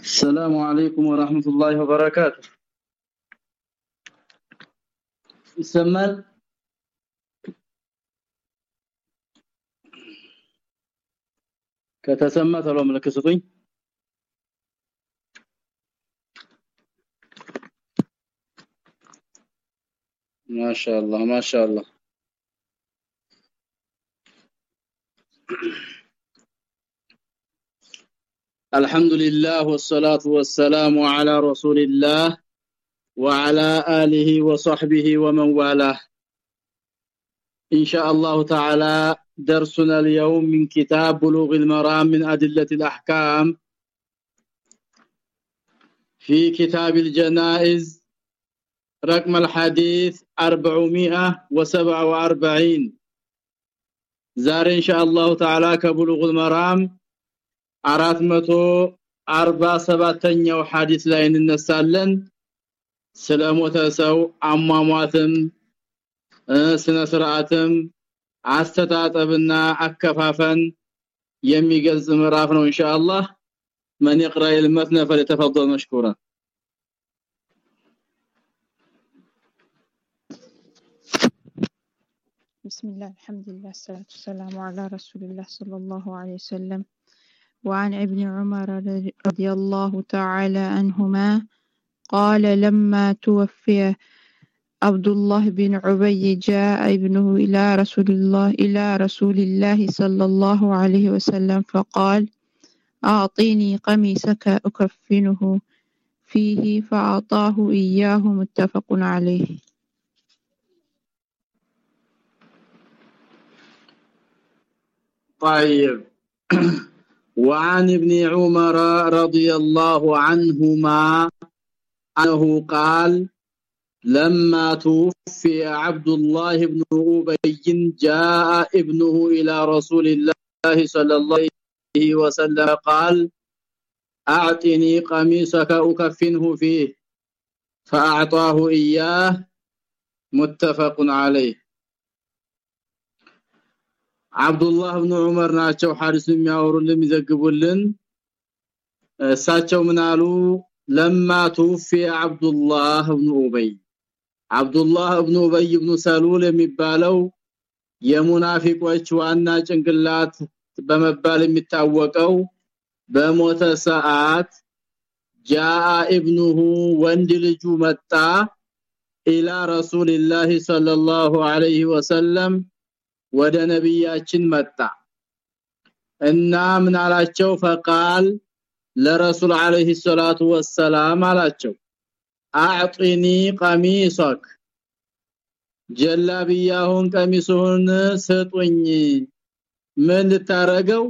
السلام عليكم ورحمة الله وبركاته ይሰማል ከተሰማ ተሎ ምልክት ስጡኝ ማሻአላህ ማሻአላህ الحمد لله والصلاة والسلام على رسول الله وعلى آله وصحبه ومن والاه. إن شاء الله تعالى درسنا اليوم من كتاب بلوغ المرام من أدلة الأحكام. في كتاب الجنائز رقم الحديث 447 زار إن شاء الله تعالى كبلوغ المرام. 447ኛው ሐዲስ ላይ እንነሳለን ስለሞተ ሰው አሟሟትም ስነ ስርዓትም አስተጣጠብና አከፋፈን የሚገልጽ ምዕራፍ ነው ኢንሻአላህ من يقرأ المتن فليتفضل مشكورا بسم الله الحمد لله الصلاة والسلام على رسول الله صلى الله عليه وسلم وعن ابن عمر رضي الله تعالى عنهما قال لما توفي عبد الله بن عبي جاء ابنه إلى رسول الله إلى رسول الله صلى الله عليه وسلم فقال أعطيني قميصك أكفنه فيه فأعطاه إياه متفق عليه. طيب. وعن ابن عمر رضي الله عنهما أنه قال لما توفي عبد الله بن أبي جاء ابنه إلى رسول الله صلى الله عليه وسلم قال أعطني قميصك أكفنه فيه فأعطاه إياه متفق عليه. አብዱላህ ኢብኑ ዑመር ናቸው። ሐዲስ የሚያወሩልን የሚዘግቡልን። እሳቸው ምን አሉ? ለማ ቱፊ አብዱላህ ኢብኑ ኡበይ። አብዱላህ ኢብኑ ኡበይ ኢብኑ ሰሉል የሚባለው የሙናፊቆች ዋና ጭንቅላት በመባል የሚታወቀው በሞተ ሰዓት ጃአ ኢብኑሁ ወንድ ልጁ መጣ ኢላ ረሱልላህ ሰለላሁ ዐለይሂ ወሰለም ወደ ነብያችን መጣ። እና ምን አላቸው? ፈቃል ለረሱል አለይሂ ሰላቱ ወሰላም አላቸው። አዕጢኒ ቀሚሶክ ጀላቢያሁን ቀሚሱን ስጡኝ። ምን ልታረገው?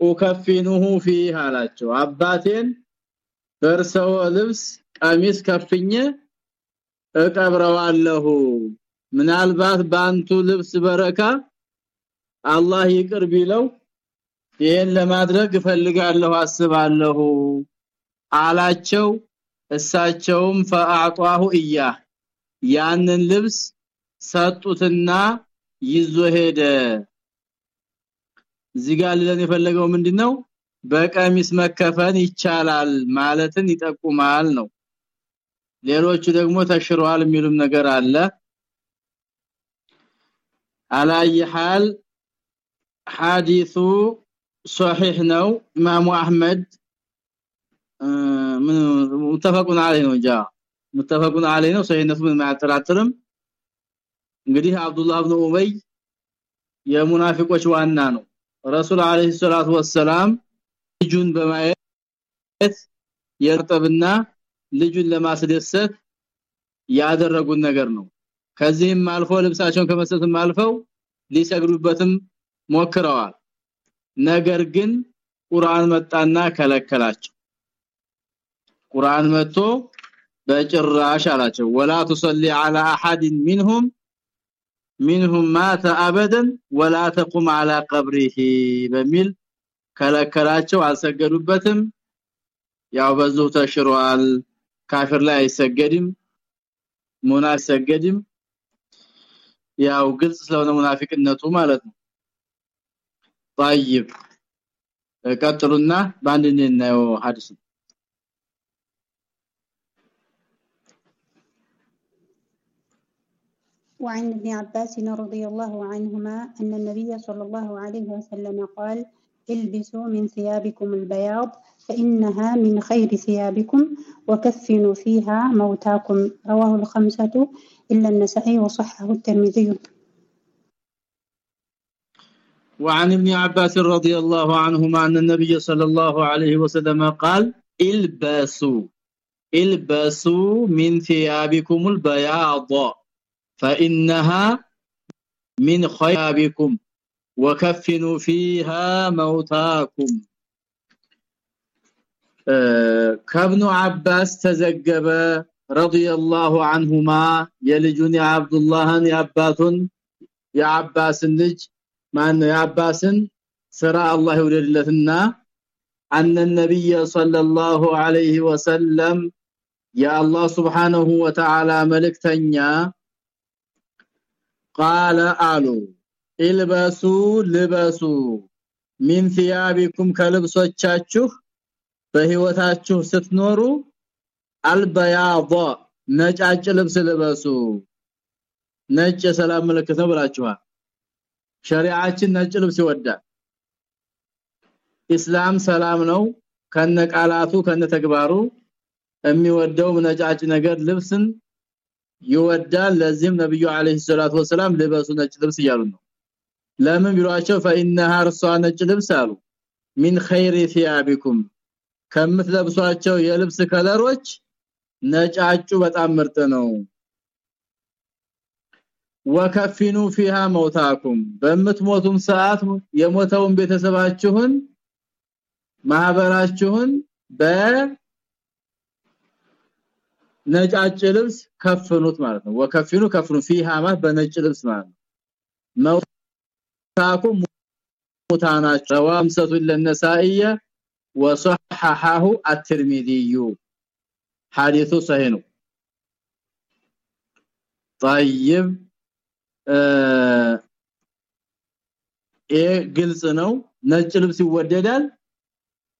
ኡከፊኑሁ ፊህ አላቸው። አባቴን በርሰው ልብስ ቀሚስ ከፍኘ እቀብረዋለሁ። ምናልባት ባንቱ ልብስ በረካ አላህ ይቅር ቢለው ይሄን ለማድረግ እፈልጋለሁ አስባለሁ አላቸው። እሳቸውም ፈአጧሁ እያ ያንን ልብስ ሰጡትና ይዞ ሄደ። ለን የፈለገው ምንድነው? በቀሚስ መከፈን ይቻላል ማለትን ይጠቁማል ነው። ሌሎቹ ደግሞ ተሽሯል የሚሉም ነገር አለ። አላይ ሐል ሐዲሱ ሶሒህ ነው። ኢማሙ አህመድ ሙተፈቁን አለይ ነው ጃ ሙተፈቁን አለይ ነው። ሰሂነቱ ምን ማያጠራጥርም እንግዲህ አብዱላህ ኢብኑ ኡበይ የሙናፊቆች ዋና ነው። ረሱል አለይሂ ሰላቱ ወሰላም ልጁን በማየት የርጠብና ልጁን ለማስደሰት ያደረጉት ነገር ነው። ከዚህም አልፎ ልብሳቸውን ከመስጠትም አልፈው ሊሰግዱበትም ሞክረዋል ነገር ግን ቁርአን መጣና ከለከላቸው ቁርአን መጥቶ በጭራሽ አላቸው ወላ تصلي على احد منهم منهم مات ابدا ولا تقم على قبره በሚል ከለከላቸው አልሰገዱበትም ያው በዙ ተሽሯል ካፊር ላይ አይሰገድም ሙናፊቅ ያው ግልጽ ስለሆነ ሙናፊቅነቱ ማለት ነው طيب. ቀጥሉና بعدين نو ሐዲስ وعن ابن عباس رضي الله عنهما أن النبي صلى الله عليه وسلم قال البسوا من ثيابكم البياض فإنها من خير ثيابكم وكفنوا فيها موتاكم. رواه الخمسة إلا النسائي وصحه الترمذي. وعن ابن عباس رضي الله عنهما أن النبي صلى الله عليه وسلم قال البسوا البسوا من ثيابكم البياض فإنها من خيابكم وكفنوا فيها موتاكم. آه، كابن عباس تزجب رضي الله عنهما يلجني عبد الله يا عباس يا عباس النج ማን አባስን? ስራ አላህ ይወደድለትና አን ነብይ ሰለላሁ ዐለይሂ ወሰለም የአላህ Subhanahu ወተዓላ Ta'ala መልእክተኛ قال አሉ። ኢልበሱ ልበሱ ሚን ثيابكم ከልብሶቻችሁ በህይወታችሁ ስትኖሩ አልበያض ነጫጭ ልብስ ልበሱ። ነጭ ሰላም ምልክት ነው ብላችኋል። ሸሪዓችን ነጭ ልብስ ይወዳል ኢስላም ሰላም ነው ከነቃላቱ ከነተግባሩ የሚወደው ነጫጭ ነገር ልብስን ይወዳል ለዚህም ነብዩ አለይሂ ሰላቱ ወሰለም ልበሱ ነጭ ልብስ እያሉ ነው ለምን ቢሏቸው فإنها እርሷ ነጭ ልብስ አሉ ሚን ኸይሪ ثيابكم ከምትለብሷቸው የልብስ ከለሮች ነጫጩ በጣም ምርጥ ነው ወከፊኑ فيها موتاكم በምትሞቱም ሰዓት የሞተውን ቤተሰባችሁን ማህበራችሁን በ ነጫጭ ልብስ ከፍኑት ማለት ነው ወከፊኑ ከፍኑ فيها ማለት በነጭ ልብስ ማለት ነው መውታኩም ሙታናቸው ወምሰቱ ለነሳኢየ وصححه الترمذي حديث صحيح طيب ግልጽ ነው። ነጭ ልብስ ይወደዳል።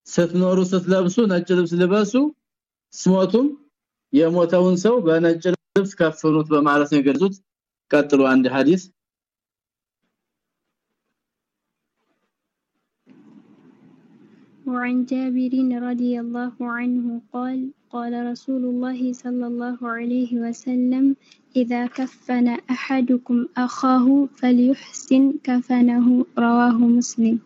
ስትኖሩ ስትለብሱ ነጭ ልብስ ልበሱ። ስሞቱም የሞተውን ሰው በነጭ ልብስ ከፍኑት በማለት ነው የገለጹት። ቀጥሎ አንድ ሐዲስ وعن جابر رضي الله عنه قال قال رسول الله صلى الله عليه وسلم إذا كفن أحدكم أخاه فليحسن كفنه. رواه مسلم.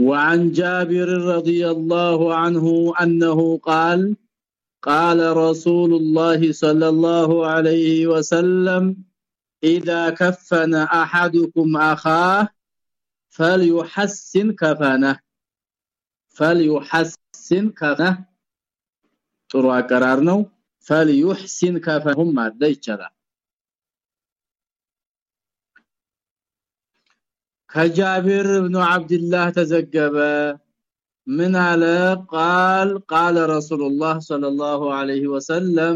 وعن جابر رضي الله عنه أنه قال قال رسول الله صلى الله عليه وسلم إذا كفن أحدكم أخاه فليحسن كفنه فليحسن كفنه ጥሩ አቀራር ነው فليحسن كفنهم ማለት ይቻላል ከጃቢር ኢብኑ አብዱላህ ተዘገበ ምን አለ قال قال رسول الله صلى الله عليه وسلم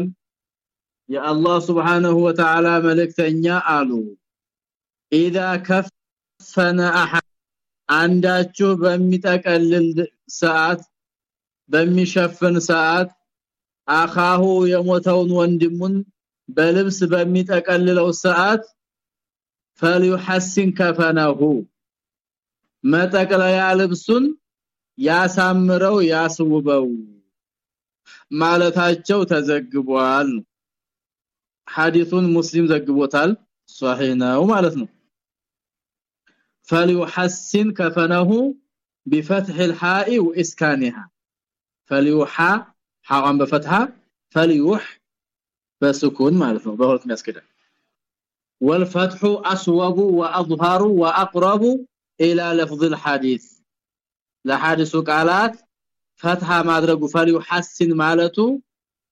يا الله سبحانه وتعالى መልእክተኛ አሉ اذا كفن احد አንዳችሁ በሚጠቀልል ሰዓት በሚሸፍን ሰዓት አኻሁ የሞተውን ወንድሙን በልብስ በሚጠቀልለው ሰዓት فليحسن كفنه መጠቅለያ ልብሱን ያሳምረው ያስውበው ማለታቸው ተዘግቧል ሐዲሱን ሙስሊም ዘግቦታል ሷሂህ ነው ማለት ነው فليحسن كفنه بفتح الحاء واسكانها فليوحى حاء بفتحها فليوح بسكون ማለት ነው በሁለት የሚያስከዳል والفتح اسوب واظهر واقرب الى لفظ الحديث ለሐዲሱ ቃላት ፈትሃ ማድረጉ ፈሊሐስን ማለቱ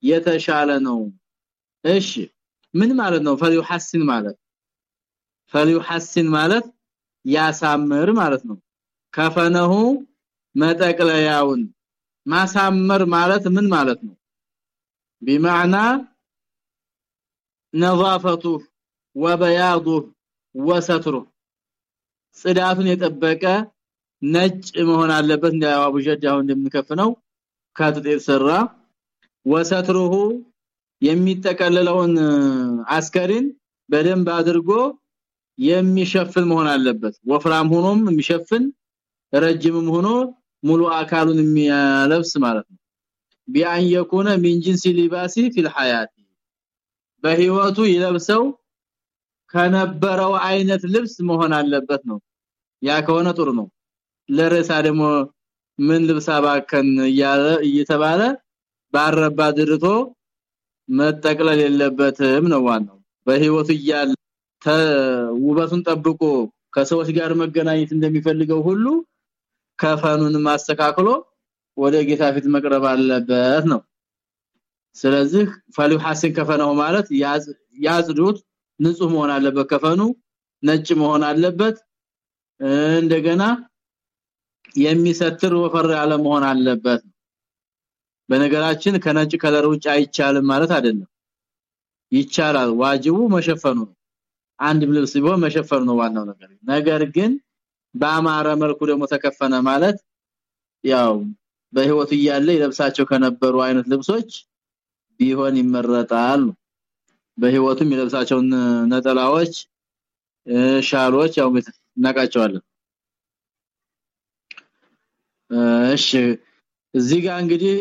የተሻለ ነው እሺ ምን ማለት ነው ፈሊሐስን ማለት ፈሊሐስን ማለት ያሳምር ማለት ነው ከፈነሁ መጠቅለያውን ማሳመር ማለት ምን ማለት ነው بمعنى نظافته وبياضه وستره ጽዳቱን የጠበቀ ነጭ መሆን አለበት እንደ አቡ ጀዳው እንደምንከፍነው ከጥጥ የተሰራ ወሰትሩሁ የሚጠቀለለውን አስከሪን በደንብ አድርጎ የሚሸፍን መሆን አለበት። ወፍራም ሆኖም የሚሸፍን ረጅምም ሆኖ ሙሉ አካሉን የሚያለብስ ማለት ነው። بأن من جنس لباسه في الحياة በህይወቱ ይለብሰው ከነበረው አይነት ልብስ መሆን አለበት ነው። ያ ከሆነ ጥሩ ነው። ለረሳ ደግሞ ምን ልብስ አባከን እያለ እየተባለ ባረባ ድርቶ መጠቅለል የለበትም ነው ዋናው። በህይወቱ እያለ ውበቱን ጠብቆ ከሰዎች ጋር መገናኘት እንደሚፈልገው ሁሉ ከፈኑን ማስተካክሎ ወደ ጌታ ፊት መቅረብ አለበት ነው። ስለዚህ ፈሊው ሐሰን ከፈነው ማለት ያጽዱት ንጹህ መሆን አለበት። ከፈኑ ነጭ መሆን አለበት። እንደገና የሚሰትር ወፈር ያለ መሆን አለበት በነገራችን ከነጭ ከለር ውጭ አይቻልም ማለት አይደለም። ይቻላል ዋጅቡ መሸፈኑ ነው አንድ ልብስ ቢሆን መሸፈኑ ነው ዋናው ነገር። ነገር ግን በአማረ መልኩ ደግሞ ተከፈነ ማለት ያው በህይወት እያለ ይለብሳቸው ከነበሩ አይነት ልብሶች ቢሆን ይመረጣል በህይወቱም ይለብሳቸው ነጠላዎች ሻሎች ያው እናቃቸዋለን እሺ። እዚህ ጋር እንግዲህ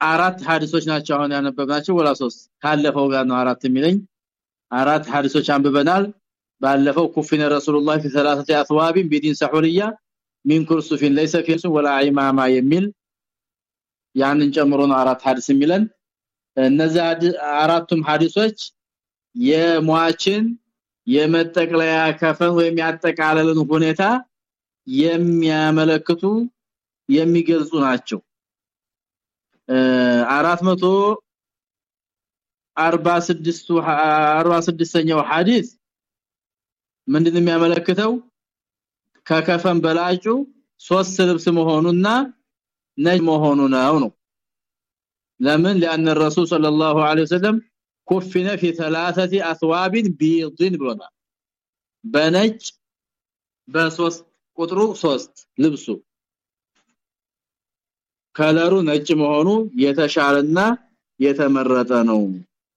አራት ሐዲሶች ናቸው አሁን ያነበብናቸው። ወላ ሶስት ካለፈው ጋር ነው አራት የሚለኝ አራት ሐዲሶች አንብበናል ባለፈው ኩፊነ ረሱላህ في ثلاثه اثواب بدين سحوريه من كرسف ليس فيه ولا عمامه የሚል ያንን ጨምሮ ነው አራት ሐዲስ የሚለን እነዚህ አራቱም ሐዲሶች የሟችን የመጠቅለያ ከፈን ወይም ያጠቃለልን ሁኔታ የሚያመለክቱ የሚገልጹ ናቸው 400 46 46ኛው ሐዲስ ምንድነው የሚያመለክተው ከከፈን በላጩ ሶስት ልብስ መሆኑና ነጅ መሆኑ ነው ነው ለምን لان الرسول صلى الله عليه وسلم كفن في ثلاثه اثواب بيض ብሎናል በነጭ በሶስት ቁጥሩ 3 ልብሱ ከለሩ ነጭ መሆኑ የተሻለና የተመረጠ ነው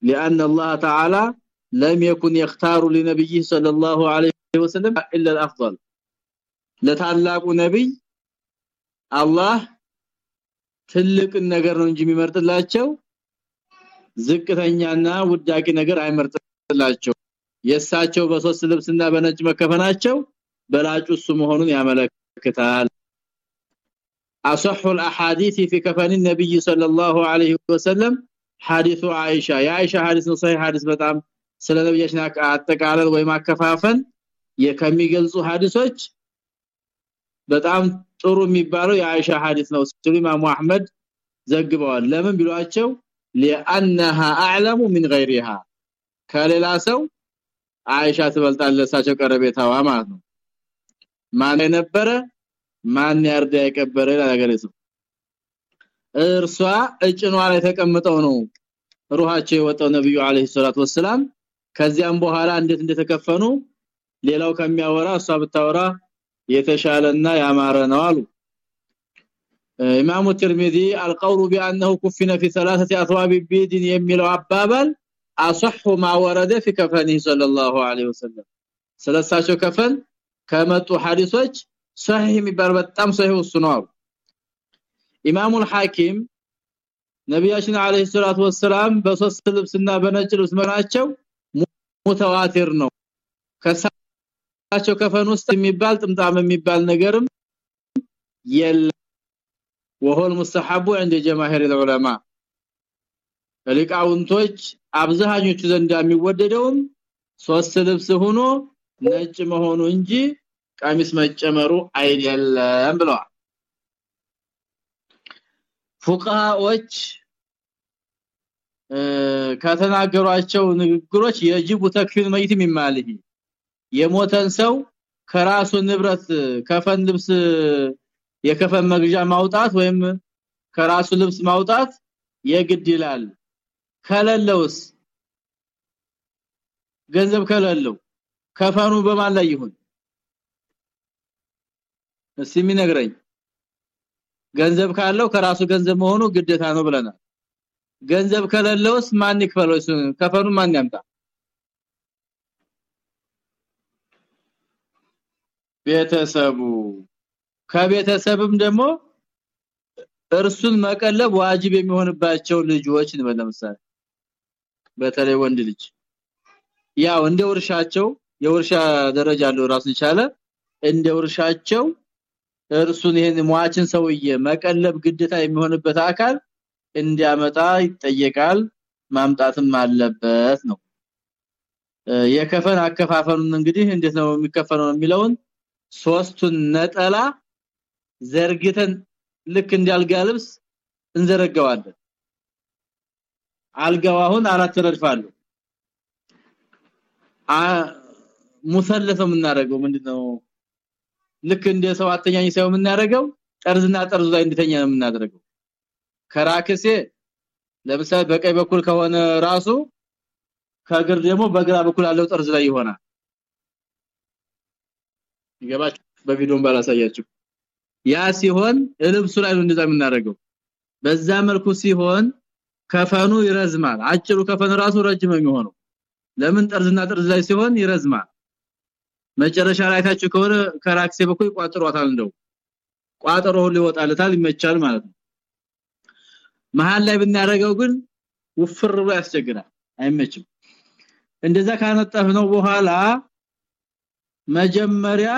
لان الله تعالى لم يكن يختار لنبيه صلى الله عليه وسلم الا الافضل ለታላቁ ነብይ አላህ ትልቅ ነገር ነው እንጂ የሚመርጥላቸው ዝቅተኛና ውዳቂ ነገር አይመርጥላቸው የሳቸው በሶስት ልብስና በነጭ መከፈናቸው በላጩ እሱ መሆኑን ያመለክታል اصح الاحاديث في كفن النبي صلى الله عليه وسلم حديث عائشه يا عائشه حديث صحيح حديث በጣም ስለ ነብያችን አጠቃለል ወይ ማከፋፈል የከሚገልጹ ሐዲሶች በጣም ጥሩ የሚባለው የአይሻ ሐዲስ ነው ሲሉ ኢማሙ አህመድ ዘግበዋል ለምን ቢሏቸው لانها اعلم من غيرها ከሌላ ሰው አይሻ ትበልጣለሳቸው ቀረቤታዋ ማለት ነው ማን የነበረ ማን ያርዳ የቀበረ ለሀገረሰው እርሷ እጭኗ ላይ ተቀምጠው ነው ሩሃቸው የወጣው ነብዩ አለይሂ ሰላቱ ወሰለም ከዚያም በኋላ እንዴት እንደተከፈኑ ሌላው ከሚያወራ እሷ ብታወራ የተሻለና ያማረ ነው አሉ። ኢማሙ ትርሚዚ القول بانه كفن في ثلاثه اثواب بيد የሚለው አባባል አصح ما ورد في كفنه صلى الله عليه وسلم ስለሳቸው ከፈን ከመጡ ሐዲሶች ሰሂህ የሚባል በጣም ሰሂህ ነው ኢማሙ الحاكم ነብያችን አለይሂ ሰላቱ ወሰለም በሶስት ልብስና በነጭ ልብስ መናቸው ሙተዋቲር ነው ከሳቸው ከፈን ውስጥ የሚባል ጥምጣም የሚባል ነገርም የለ وهو المستحب عند جماهير العلماء ሊቃውንቶች አብዛኞቹ ዘንድ የሚወደደውም ሶስት ልብስ ሆኖ ነጭ መሆኑ እንጂ ቀሚስ መጨመሩ አይደለም ብለዋል ፉቃዎች ከተናገሯቸው ንግግሮች የጅቡ ተክፊል መይት የሚማልህ የሞተን ሰው ከራሱ ንብረት ከፈን ልብስ የከፈን መግዣ ማውጣት ወይም ከራሱ ልብስ ማውጣት የግድ ይላል። ከለለውስ? ገንዘብ ከለለው። ከፈኑ በማን ላይ ይሁን? እስቲ የሚነግረኝ ገንዘብ ካለው ከራሱ ገንዘብ መሆኑ ግዴታ ነው ብለናል። ገንዘብ ከሌለውስ ማን ይክፈለው? ከፈኑ ማን ያምጣ? ቤተሰቡ። ከቤተሰብም ደግሞ እርሱን መቀለብ ዋጅብ የሚሆንባቸው ልጆች ለምሳሌ በተለይ ወንድ ልጅ ያው እንደ ውርሻቸው የውርሻ ደረጃ አለው ራሱ ይቻለ እንደ ውርሻቸው እርሱን ይሄን ሟችን ሰውዬ መቀለብ ግዴታ የሚሆንበት አካል እንዲያመጣ ይጠየቃል። ማምጣትም አለበት ነው። የከፈን አከፋፈኑን እንግዲህ እንዴት ነው የሚከፈነው የሚለውን ሶስቱን ነጠላ ዘርግተን ልክ እንዲያልጋ ልብስ እንዘረጋዋለን። አልጋው አሁን አራት ረድፋሉ አ ሙሰለፈም እናደርገው ምንድነው ልክ እንደ ሰው አተኛኝ ሰው የምናደርገው ጠርዝና ጠርዙ ላይ እንድተኛ ነው የምናደርገው። ከራክሴ ለምሳሌ በቀኝ በኩል ከሆነ ራሱ ከግር ደግሞ በግራ በኩል ያለው ጠርዝ ላይ ይሆናል። ይገባችሁ? በቪዲዮም ባላሳያችሁ። ያ ሲሆን ልብሱ ላይ ነው እንደዛ የምናደርገው። በዛ መልኩ ሲሆን ከፈኑ ይረዝማል። አጭሩ ከፈኑ ራሱ ረጅም የሚሆነው። ለምን ጠርዝና ጠርዝ ላይ ሲሆን ይረዝማል መጨረሻ ላይ ታችሁ ከሆነ ከራክሴ በኩል ቋጥሯታል እንደው ቋጥሮ ሁሉ ይወጣልታል ይመቻል ማለት ነው መሃል ላይ ብናረገው ግን ውፍር ብሎ ያስቸግራል አይመችም እንደዛ ካነጠፍነው በኋላ መጀመሪያ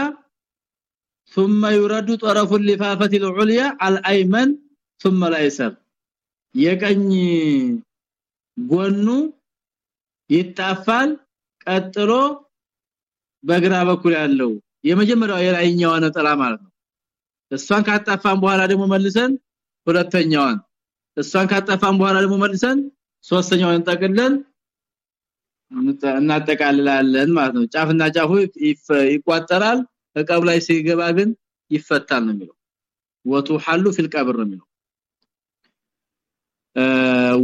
ثم يرد طرف اللفافه العليا على الايمن ثم الايسر የቀኝ ጎኑ ይጣፋል ቀጥሎ በግራ በኩል ያለው የመጀመሪያው የላይኛው ነጠላ ማለት ነው። እሷን ካጣፋን በኋላ ደግሞ መልሰን ሁለተኛዋን እሷን ካጣፋን በኋላ ደግሞ መልሰን ሶስተኛውን ጠቅለን እናጠቃልላለን ማለት ነው። ጫፍና ጫፉ ይቋጠራል። እቀብ ላይ ሲገባ ግን ይፈታል ነው የሚለው። ወቱሐሉ ፊል ቀብር ነው የሚለው።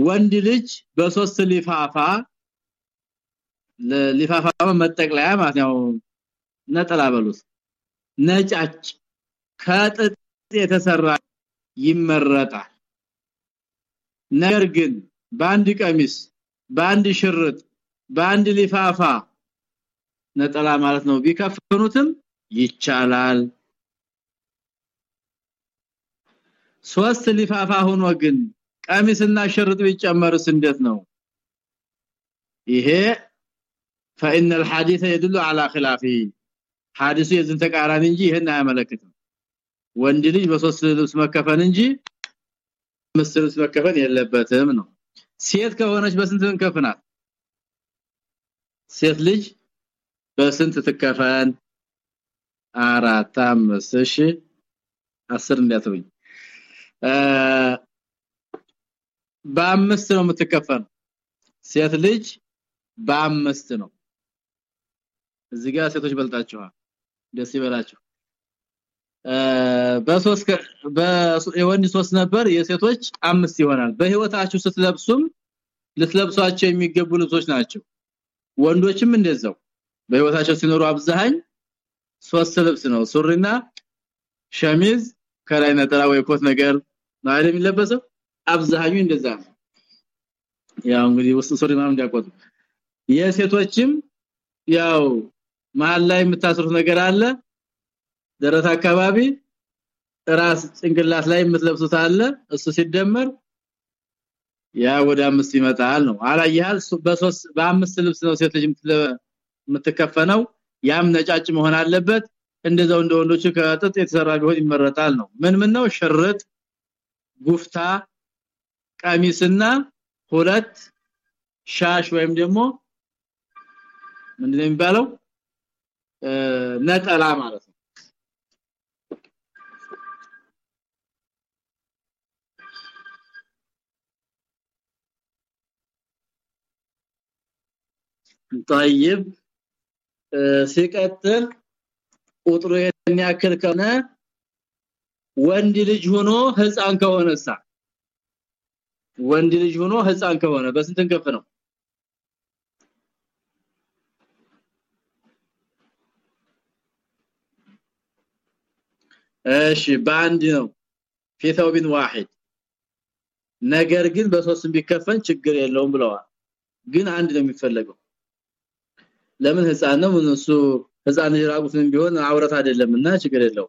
ወንድ ልጅ በሶስት ሊፋፋ ሊፋፋ መጠቅለያ ማለት ነው። ነጠላ በሉት። ነጫጭ ከጥጥ የተሰራ ይመረጣል። ነገር ግን በአንድ ቀሚስ በአንድ ሽርጥ በአንድ ሊፋፋ ነጠላ ማለት ነው ቢከፍኑትም ይቻላል። ሶስት ሊፋፋ ሆኖ ግን ቀሚስና ሽርጥ ቢጨመርስ እንዴት ነው? ይሄ فان الحديث يدل على خلافه ሐዲሱ የዝን ተቃራኒ እንጂ ይሄን አያመለክትም ወንድ ልጅ በሶስት ልብስ መከፈን እንጂ አምስት ልብስ መከፈን የለበትም ነው ሴት ከሆነች በስንት እንከፍናት ሴት ልጅ በስንት ትከፈን አራት አምስት እሺ አስር እንዲያተውኝ በአምስት ነው የምትከፈን ሴት ልጅ በአምስት ነው እዚህ ጋር ሴቶች በልጣቸዋል ደስ ይበላችሁ። በሶስት ሶስት ነበር። የሴቶች አምስት ይሆናል። በህይወታችሁ ስትለብሱም ልትለብሷቸው የሚገቡ ልብሶች ናቸው። ወንዶችም እንደዛው። በህይወታቸው ሲኖሩ አብዛኝ ሶስት ልብስ ነው። ሱሪና ሸሚዝ ከላይ ነጠላ ወይ ኮት ነገር ማለት የሚለበሰው? አብዛኙ እንደዛ ነው። ያው እንግዲህ ውስጥ ሱሪ እንዲያቆጡ የሴቶችም ያው መሃል ላይ የምታስሩት ነገር አለ? ደረት አካባቢ? ራስ ጭንቅላት ላይ የምትለብሱት አለ? እሱ ሲደመር ያ ወደ አምስት ይመጣል ነው። አላየሃል? በሶስት በአምስት ልብስ ነው ሴት ልጅ የምትከፈነው። ያም ነጫጭ መሆን አለበት። እንደዛው እንደ ወንዶቹ ከጥጥ የተሰራ ቢሆን ይመረጣል ነው። ምን ምን ነው? ሽርጥ ጉፍታ ቀሚስና ሁለት ሻሽ ወይም ደግሞ ምንድነው የሚባለው ነጠላ ማለት ነው طيب ሲቀጥል ቁጥሩ የሚያክል ከሆነ ወንድ ልጅ ሆኖ ህፃን ከሆነሳ ወንድ ልጅ ሆኖ ህፃን ከሆነ በስንት እንከፍ ነው እሺ በአንድ ነው في ثوب واحد ነገር ግን በሶስት ቢከፈን ችግር የለውም ብለዋል ግን አንድ ነው የሚፈለገው ለምን ህፃን ነው እሱ ህፃን ይራቁትን ቢሆን አውረት አይደለምና ችግር የለው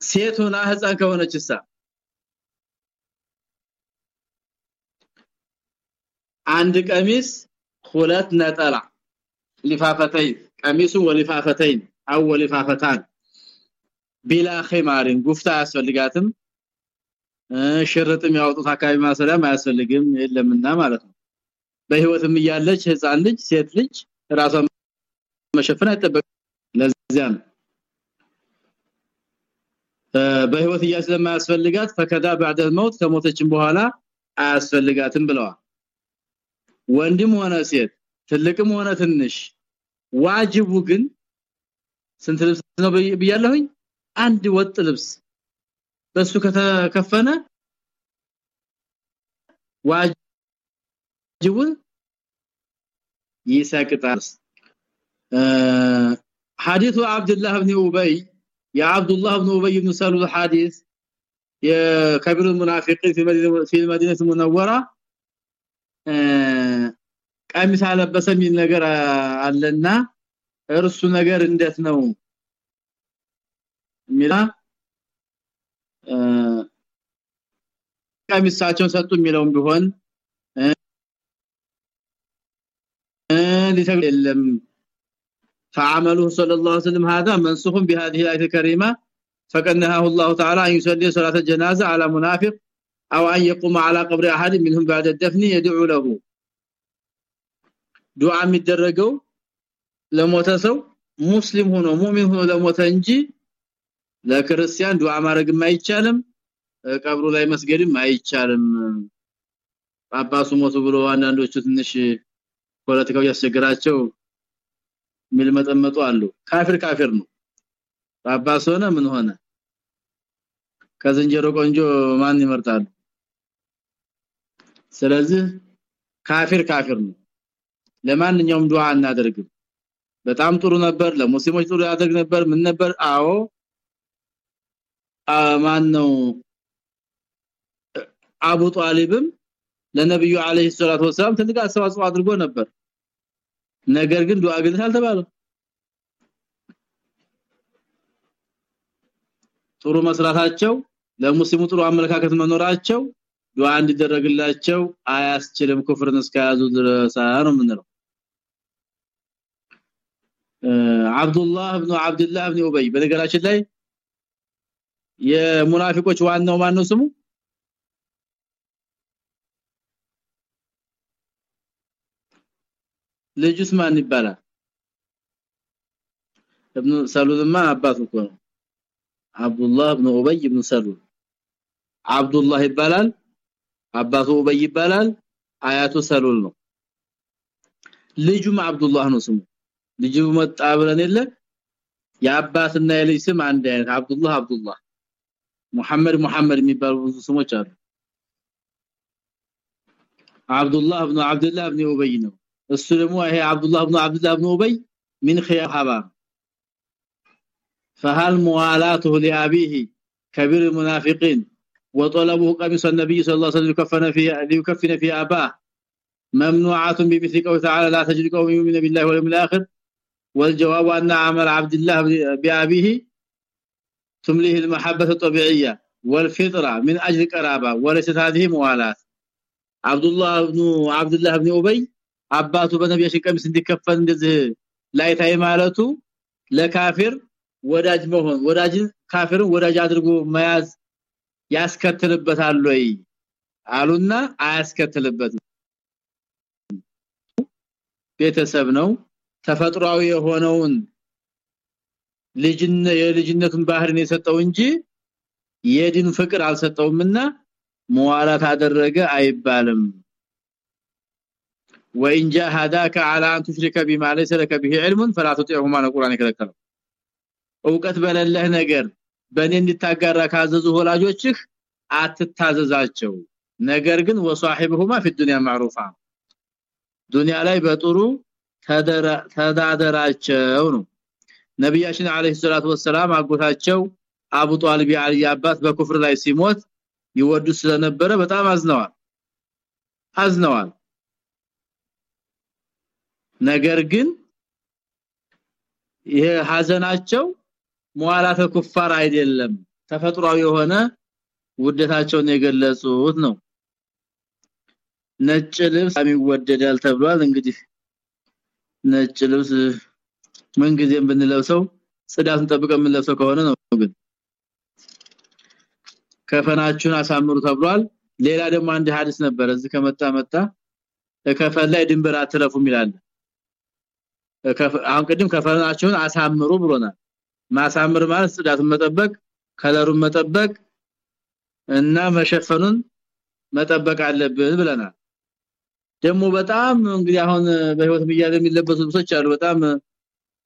ሴት ሆና ህፃን ከሆነችሳ አንድ ቀሚስ ሁለት ነጠላ ሊፋፈተይን ቀሚሱ ወሊፋፈተይን አው ወሊፋፈታን ቢላ ኺማሪን ጉፍታ ያስፈልጋትም ሽርጥም ያወጡት አካባቢ ማሰሪያም አያስፈልግም የለምና ማለት ነው በህይወትም እያለች ህፃን ልጅ ሴት ልጅ ራሷን መሸፈን አይጠበቅ ለዚያ ነው በህይወት እያለች ስለማያስፈልጋት ፈከዳ بعد الموت ከሞተችም በኋላ አያስፈልጋትም ብለዋል ወንድም ሆነ ሴት ትልቅም ሆነ ትንሽ ዋጅቡ ግን ስንት ልብስ ነው ብያለሁኝ አንድ ወጥ ልብስ በሱ ከተከፈነ ዋጅቡ ይሰቅጣል حديث عبد الله بن ابي يا عبد الله بن ابي بن سلول الحديث يا كبير المنافقين في مدينه في المدينه المنوره ቀሚስ አለበሰ የሚል ነገር አለና እርሱ ነገር እንዴት ነው ሚላ ቀሚሳቸውን ሰጡ የሚለውም ቢሆን ሊተግል የለም فعمله صلى الله عليه وسلم هذا منسوخ بهذه الايه الكريمه فقد نهاه الله تعالى ان يصلي صلاه الجنازه على منافق او ان يقوم على قبر احد منهم بعد الدفن يدعو له ዱዓ የሚደረገው ለሞተ ሰው ሙስሊም ሆኖ ሙእሚን ሆኖ ለሞተ እንጂ ለክርስቲያን ዱዓ ማድረግም አይቻልም ቀብሩ ላይ መስገድም አይቻልም። ጳጳሱ ሞቱ ብሎ አንዳንዶቹ ትንሽ ፖለቲካው ያስቸግራቸው ሚልመጠመጡ አሉ። ካፊር ካፊር ነው። ጳጳስ ሆነ ምን ሆነ? ከዝንጀሮ ቆንጆ ማን ይመርጣል ስለዚህ ካፊር ካፊር ነው። ለማንኛውም ዱዓ እናደርግም በጣም ጥሩ ነበር። ለሙስሊሞች ጥሩ ያደርግ ነበር። ምን ነበር? አዎ። ማን አቡ ጣሊብም ለነብዩ አለይሂ ሰላቱ ወሰለም ትልቅ አስተዋጽኦ አድርጎ ነበር። ነገር ግን ዱዓ ግን አልተባለም። ጥሩ መስራታቸው ለሙስሊሙ ጥሩ አመለካከት መኖራቸው ዱዓ እንዲደረግላቸው አያስችልም። ኩፍርን እስከያዙ ድረስ ነው ምንለው አብዱላህ ኢብኑ አብዱላህ ኢብኑ ኡበይ። በነገራችን ላይ የሙናፊቆች ዋናው ማን ነው ስሙ? ልጁስ ማን ይባላል። ኢብኑ ሰሉልማ አባቱ እኮ ነው። አብዱላህ ኢብኑ ኡበይ ኢብኑ ሰሉል። አብዱላህ ይባላል። አባቱ ኡበይ ይባላል። አያቱ ሰሉል ነው። ልጁም አብዱላህ ነው ስሙ። ልጁ መጣ ብለን የለ የአባትና የልጅ ስም አንድ አይነት አብዱላህ አብዱላህ ሙሐመድ ሙሐመድ የሚባሉ ብዙ ስሞች አሉ አብዱላህ ኢብኑ አብዱላህ ኢብኑ ኡበይ ነው እሱ ደግሞ ይሄ አብዱላህ ኢብኑ አብዱላህ ኢብኑ ኡበይ من خيار حبا فهل موالاته لابيه كبير المنافقين وطلبه قميص النبي صلى الله عليه وسلم يكفن في ليكفن في اباه ممنوعات بمثل قوله تعالى لا تجد قوم يؤمنون بالله واليوم الاخر والجواب ان عمل عبد الله بابيه تمليه المحبه الطبيعيه والفطره من اجل قرابه وليست هذه موالاه عبد الله بن عبد الله بن ابي አባቱ በነቢያችን ቀሚስ እንዲከፈል እንደዚህ ላይታይ ማለቱ ለካፊር ወዳጅ መሆን ወዳጅን ካፊርን ወዳጅ አድርጎ መያዝ ያስከትልበታል ወይ አሉና አያስከትልበትም ቤተሰብ ነው ተፈጥሯዊ የሆነውን ልጅነ የልጅነቱን ባህርን የሰጠው እንጂ የዲን ፍቅር አልሰጠውምና መዋላት አደረገ አይባልም وان جاهداك على ان تشرك بما ليس لك به علم فلا تطيعهما القران ይከለከለው እውቀት በለለህ ነገር በእኔ እንድታጋራ ካዘዙ ወላጆችህ አትታዘዛቸው ነገር ግን ወሷሂብሁማ في الدنيا معروفا ዱንያ ላይ በጥሩ ተዳደራቸው ነው። ነብያችን አለይሂ ሰላቱ ወሰለም አጎታቸው አቡ የአሊ አባት በኩፍር ላይ ሲሞት ይወዱ ስለነበረ በጣም አዝነዋል። አዝነዋል። ነገር ግን ይሄ ሐዘናቸው ሟላተ ኩፋር አይደለም ተፈጥሯዊ የሆነ ውደታቸውን የገለጹት ነው። ነጭ ልብስ የሚወደዳል ተብሏል። እንግዲህ ነጭ ልብስ ምን ጊዜም ብንለብሰው ጽዳቱን ጠብቀን የምንለብሰው ከሆነ ነው ግን። ከፈናችሁን አሳምሩ ተብሏል። ሌላ ደግሞ አንድ ሐዲስ ነበር እዚህ ከመጣ መጣ። ከፈን ላይ ድንበር አትለፉም ይላል። አሁን ቅድም ከፈናችሁን አሳምሩ ብሎናል። ማሳምር ማለት ጽዳቱን መጠበቅ ከለሩን መጠበቅ እና መሸፈኑን መጠበቅ አለብን ብለናል ደግሞ በጣም እንግዲህ አሁን በህይወት እያለ የሚለበሱ ልብሶች አሉ። በጣም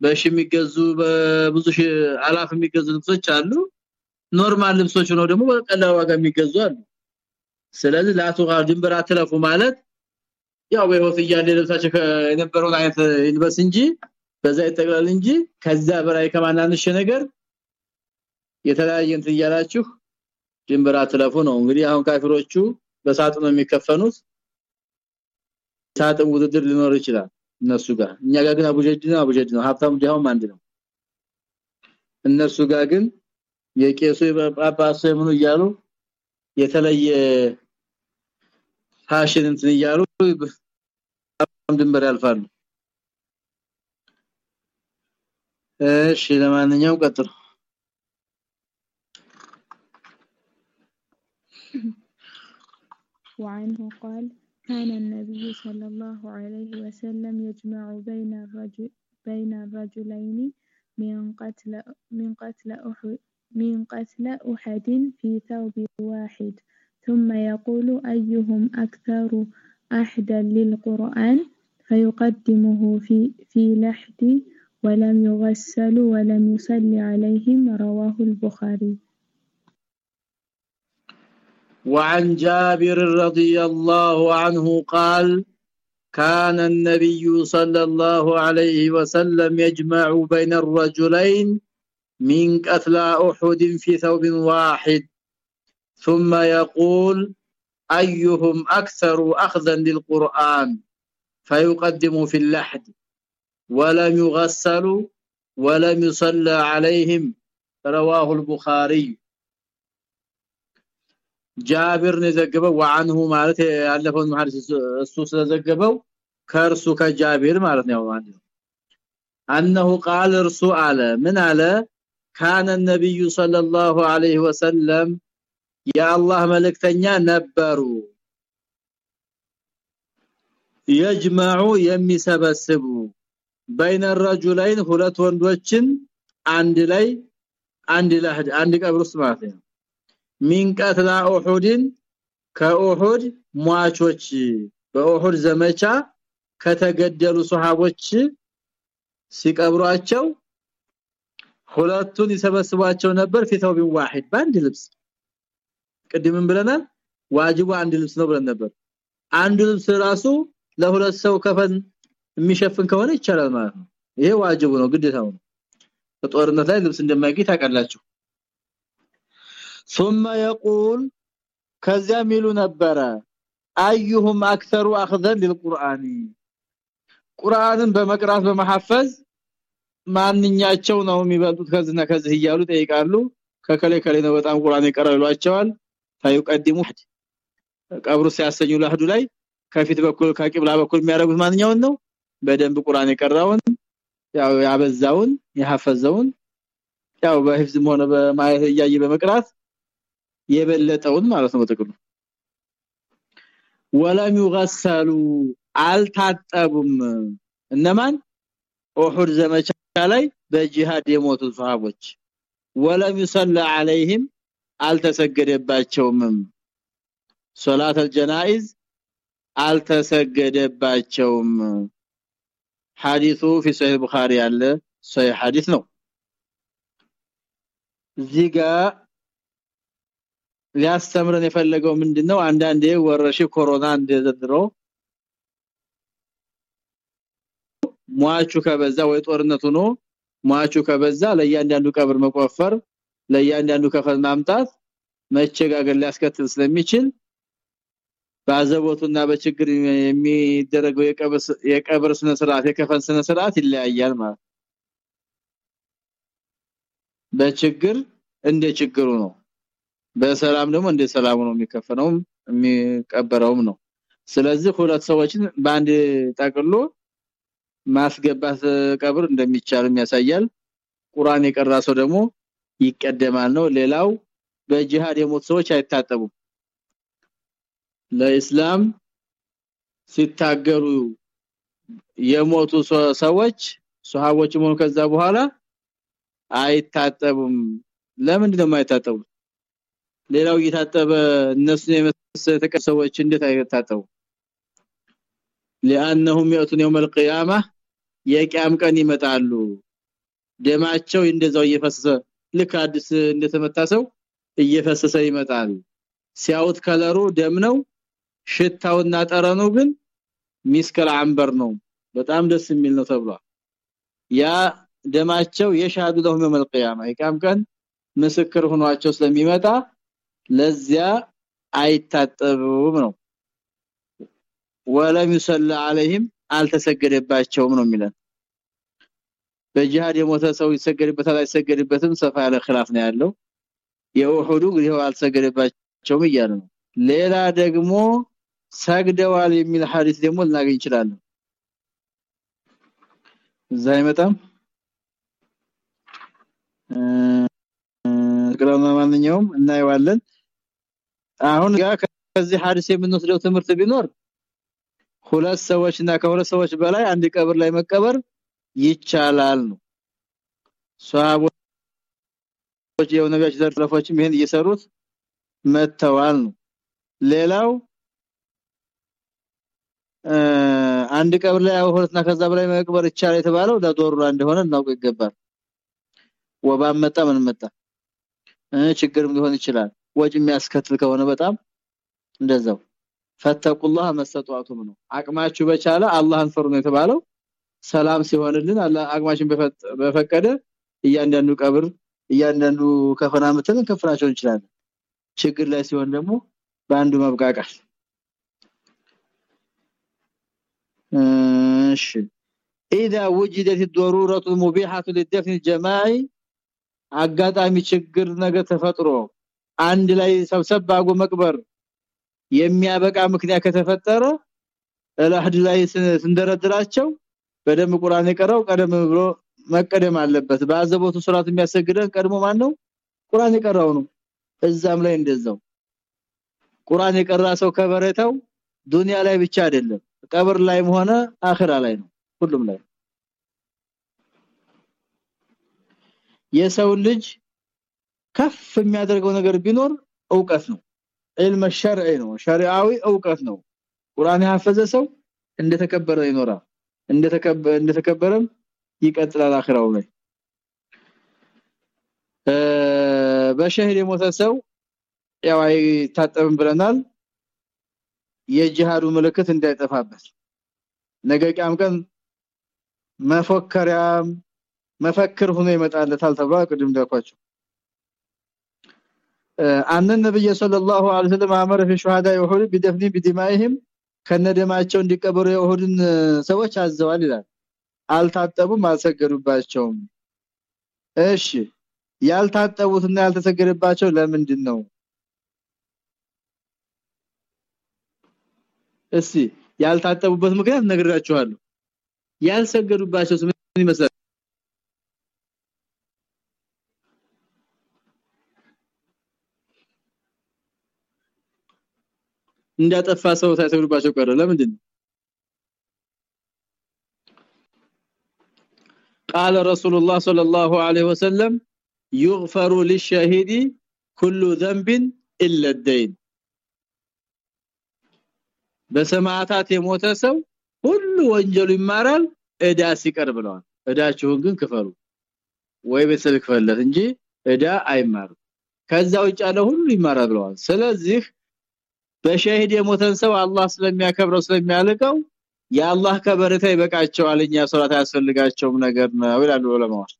በሺ የሚገዙ በብዙ ሺ አላፍ የሚገዙ ልብሶች አሉ። normal ልብሶች ነው ደግሞ በቀላል ዋጋ የሚገዙ አሉ። ስለዚህ لا تغالوا ድንበር አትለፉ ማለት ያው በህይወት እያለ ልብሳቸው የነበረውን አይነት ይልበስ እንጂ በዛ ይጠቅላል እንጂ ከዛ በላይ ከማናንሽ ነገር የተለያየ እንትን እያላችሁ ድንበር አትለፉ ነው። እንግዲህ አሁን ካፊሮቹ በሳጥን ነው የሚከፈኑት ሳጥን ውድድር ሊኖር ይችላል እነሱ ጋር እኛ ጋር ግን አቡጀድ ነው አቡጀድ ነው ሀብታሙ ዲያውም አንድ ነው እነሱ ጋር ግን የቄሱ የጳጳሱ የምኑ እያሉ የተለየ ፋሽን እንትን እያሉ ድንበር ያልፋሉ እሺ ለማንኛውም ቀጥሉ وعنه قال كان النبي صلى الله عليه وسلم يجمع بين الرجل بين الرجلين من قتل من قتل أحد من قتل أحد في ثوب واحد. ثم يقول أيهم أكثر أحدا للقرآن؟ فيقدمه في في لحد ولم يغسل ولم يصل عليهم رواه البخاري. وعن جابر رضي الله عنه قال كان النبي صلى الله عليه وسلم يجمع بين الرجلين من قتل أحد في ثوب واحد. ثم يقول أيهم أكثر اخذا للقرآن؟ فيقدم في اللحد ولم يغسلوا ولم يصلى عليهم. رواه البخاري. ጃብር ዘገበው وعنه ማለት ያለፈውን መሐዲስ እሱ ስለዘገበው ከርሱ ከጃብር ማለት ነው አንዱ انه قال እርሱ አለ። ምን አለ? كان النبي صلى الله عليه وسلم يا الله መልእክተኛ ነበሩ። يجمع የሚሰበስቡ بين الرجلين ሁለት ወንዶችን አንድ ላይ አንድ ለህድ አንድ ቀብር ውስጥ ማለት ነው። ሚን ቀትላ ኡሁድን ከኡሁድ ሟቾች በኡሁድ ዘመቻ ከተገደሉ ሱሐቦች ሲቀብሯቸው ሁለቱን ይሰበስቧቸው ነበር ፊተው ቢን ዋሂድ በአንድ ልብስ። ቅድምም ብለናል ዋጅቡ አንድ ልብስ ነው ብለን ነበር። አንድ ልብስ ራሱ ለሁለት ሰው ከፈን የሚሸፍን ከሆነ ይቻላል ማለት ነው። ይሄ ዋጅቡ ነው ግዴታው ነው። በጦርነት ላይ ልብስ እንደማይገኝ ታውቃላችሁ ثم يقول ከዚያ ሚሉ ነበረ ايهم اكثر اخذا للقران ቁርአንን በመቅራት በመሐፈዝ ማንኛቸው ነው የሚበልጡት? ከዚህና ከዚህ እያሉ ጠይቃሉ ከከለ ከለ ነው በጣም ቁርአን ይቀራሉዋቸዋል ታይቀድሙ ቀብሩ ሲያሰኙ ለህዱ ላይ ከፊት በኩል ከቂብላ በኩል የሚያደርጉት ማንኛውን ነው? በደንብ ቁርአን የቀራውን ያው ያበዛውን የሐፈዘውን ያው በህፍዝም ሆነ በማየት እያየ በመቅራት የበለጠውን ማለት ነው በጥቅሉ ወለም ይغسሉ አልታጠቡም እነማን ኡሁድ ዘመቻ ላይ በጂሃድ የሞቱ ሱሐቦች ወለም ይሰለ عليهم አልተሰገደባቸውም ሶላት الجنائز አልተሰገደባቸውም ሐዲሱ في صحيح البخاري ያለ صحيح ሐዲስ ነው እዚህ ጋር ሊያስተምረን የፈለገው ምንድነው? አንዳንዴ ወረሽ ኮሮና እንደዘድሮ ሟቹ ከበዛ ወይ ጦርነቱ ነው ሟቹ ከበዛ ለእያንዳንዱ ቀብር መቆፈር ለእያንዳንዱ ከፈን ማምጣት መቸጋገር ሊያስከትል ስለሚችል ባዘቦቱና በችግር የሚደረገው የቀብር ስነ ስርዓት የከፈን ስነ ስርዓት ይለያያል ማለት በችግር እንደ ችግሩ ነው በሰላም ደግሞ እንደ ሰላሙ ነው የሚከፈነውም የሚቀበረውም ነው። ስለዚህ ሁለት ሰዎችን በአንድ ጠቅሎ ማስገባት ቀብር እንደሚቻል ያሳያል። ቁርአን የቀራ ሰው ደግሞ ይቀደማል ነው። ሌላው በጂሃድ የሞት ሰዎች አይታጠቡም። ለኢስላም ሲታገሩ የሞቱ ሰዎች ሱሐቦች ሆኑ ከዛ በኋላ አይታጠቡም። ለምንድን ነው የማይታጠቡት ሌላው እየታጠበ እነሱ የመሰለ ሰዎች እንዴት አይታጠቡ لانهم ياتون يوم القيامه የቂያም ቀን ይመጣሉ ደማቸው እንደዛው እየፈሰሰ ልክ አዲስ እንደተመታ ሰው እየፈሰሰ ይመጣል ሲያውት ከለሩ ደም ነው ሽታውና ጠረኑ ግን ሚስከል አንበር ነው በጣም ደስ የሚል ነው ተብሏል ያ ደማቸው የሻዱ ለሁም የውም القيامه የቂያም ቀን ምስክር ሆኗቸው ስለሚመጣ ለዚያ አይታጠቡም ነው ወለም ይሰላ عليهم አልተሰገደባቸውም ነው የሚለን በጂሃድ የሞተ ሰው ይሰገድበታል አይሰገድበትም ሰፋ ያለ خلاف ነው ያለው የኡሁዱ ይሄው አልሰገደባቸውም እያለ ነው ሌላ ደግሞ ሰግደዋል የሚል ሐዲስ ደግሞ ልናገኝ እንችላለን እዛ አይመጣም ግራማ ማንኛውም እናየዋለን አሁን ከዚህ ሐዲስ የምንወስደው ትምህርት ቢኖር ሁለት ሰዎችና ከሁለት ሰዎች በላይ አንድ ቀብር ላይ መቀበር ይቻላል ነው። ሷሃቦች የነቢያችን ዘርፈዎችም ይሄን እየሰሩት መተዋል ነው። ሌላው አንድ ቀብር ላይ ሁለትና ከዛ በላይ መቅበር ይቻላል የተባለው ለዶሩራ እንደሆነ እናውቅ ይገባል። ወባም መጣ ምን መጣ? ችግርም ሊሆን ይችላል ወጭ የሚያስከትል ከሆነ በጣም እንደዛው ፈተቁላህ መሰጧቱም ነው አቅማችሁ በቻለ አላህን ፈሩ ነው የተባለው ሰላም ሲሆንልን አላህ አቅማችን በፈቀደ እያንዳንዱ ቀብር እያንዳንዱ ከፈና መተን ከፍራቸው እንችላለን ችግር ላይ ሲሆን ደግሞ በአንዱ መብቃቃል እሺ اذا وجدت الضروره المبيحه للدفن الجماعي አጋጣሚ ችግር ነገር ተፈጥሮ አንድ ላይ ሰብሰብ አጎ መቅበር የሚያበቃ ምክንያት ከተፈጠረ እላህድ ላይ ስንደረድራቸው በደም ቁርአን የቀረው ቀደም ብሎ መቀደም አለበት። ባዘቦቱ ሶላት የሚያሰግደን ቀድሞ ማን ነው ቁርአን የቀራው ነው። እዛም ላይ እንደዛው። ቁርአን የቀራ ሰው ከበረታው ዱንያ ላይ ብቻ አይደለም ቀብር ላይም ሆነ አኺራ ላይ ነው። ሁሉም ላይ የሰው ልጅ ከፍ የሚያደርገው ነገር ቢኖር ዕውቀት ነው علم الشرع ነው ሸሪዓዊ ዕውቀት ነው ቁርአን ያፈዘ ሰው እንደተከበረ ይኖራል እንደተከበረ እንደተከበረም ይቀጥላል አኺራው ላይ በሸህድ የሞተ ሰው ያው አይታጠብም ብለናል የጂሃዱ ምልክት እንዳይጠፋበት ነገ ቂያም ቀን መፎከሪያም መፈክር ሆኖ ይመጣለታል ተብሎ ቅድም እንዳልኳችሁ አን ነብይ ሰለላሁ ዐለይሂ ወሰለም አመረ في شهداء احد بدفن بدمائهم ከነደማቸው እንዲቀበሩ የኡሁድን ሰዎች አዘዋል ይላል አልታጠቡም አልሰገዱባቸውም እሺ ያልታጠቡትና ያልተሰገደባቸው ለምንድን ነው እሺ ያልታጠቡበት ምክንያት ነግራችኋለሁ ያልሰገዱባቸው ምን ይመስላል እንዳጠፋ ሰው ሳይሰግዱባቸው ቀረ ለምንድን ነው قال رسول الله صلى الله عليه وسلم يغفر للشهيد كل ذنب الا الدين በሰማዕታት የሞተ ሰው ሁሉ ወንጀሉ ይማራል እዳ ሲቀር ብለዋል እዳችሁን ግን ክፈሉ ወይ ቤተሰብ ክፈለት እንጂ እዳ አይማርም ከዛ ውጭ ያለ ሁሉ ይማራል ብለዋል ስለዚህ በሸሂድ የሞተን ሰው አላህ ስለሚያከብረው ስለሚያልቀው የአላህ ከበረታ ይበቃቸዋል። እኛ ሶላት አያስፈልጋቸውም ነገር ነው ይላሉ ዑለማዎች።